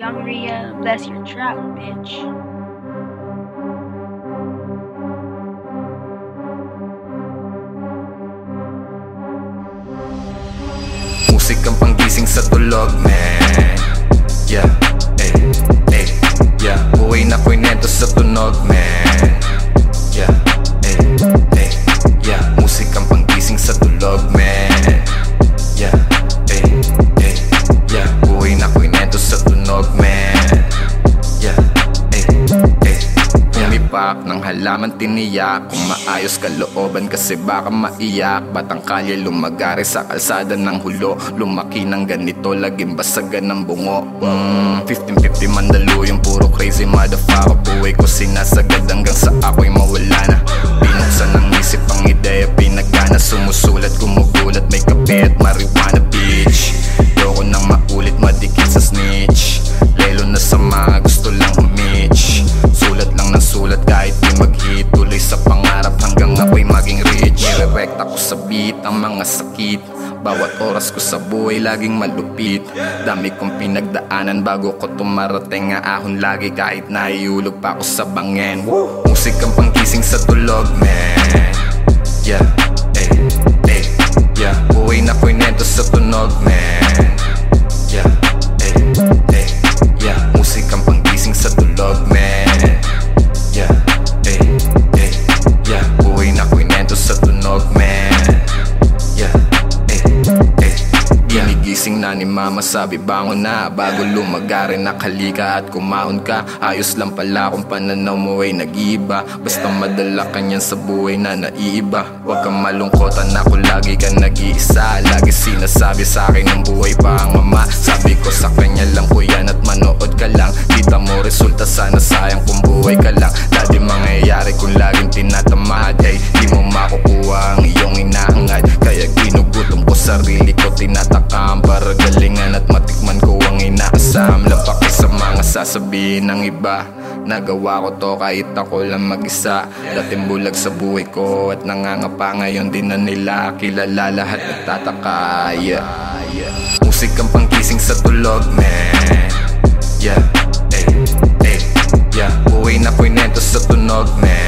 Young Ria, bless your trap, bitch. Musik ang panggising sa tulog, man. Yeah, eh, eh, yeah. Buhay na ko'y neto sa tunog, man Pumipak ng halaman tiniyak Kung maayos kalooban kasi baka maiyak. Batang kalye lumagari sa kalsada ng hulo Lumaki ng ganito, laging basagan ng bungo. Mm, 15-50 mandaluyong puro crazy motherfucker. Buhay ko sinasagad hanggang sa ako'y mawala na. Binuksan ng isip ang ideya, pinagana Sumusulat, gumugulat, ang mga sakit. Bawat oras ko sa buhay laging malupit. Dami kong pinagdaanan bago ko tumarating. Nga ahon lagi Kahit naiulog pa ako sa bangin. Musik ang pangkising sa tulog man. Yeah, eh, eh, yeah Buhay na ko'y neto sa tunog man Ginigising na ni mama sabi bangon na Bago lumagari nakalika at kumaon ka. Ayos lang pala kung pananaw mo ay nag-iiba. Basta madala ka niyan sa buhay na naiiba. Huwag kang malungkotan ako lagi ka nag-iisa. Lagi sinasabi sa akin ng buhay pa ang ama Sabi ko sa kanya lang po yan at manood ka lang. Kita mo resulta sana sayang kung buhay ka lang. Dati mangyayari kung laging tinatamad Hey, sarili ko tinatakam Para galingan at matikman ko ang inaasam. Lapaki sa mga sasabihin ng iba. Nagawa ko to kahit ako lang mag-isa. Dating bulag sa buhay ko at nangangapa Ngayon din na nila kilala lahat nagtataka yeah. Musik ang panggising sa tulog man. Yeah, eh, eh, yeah. Buhay na ko'y nento sa tunog man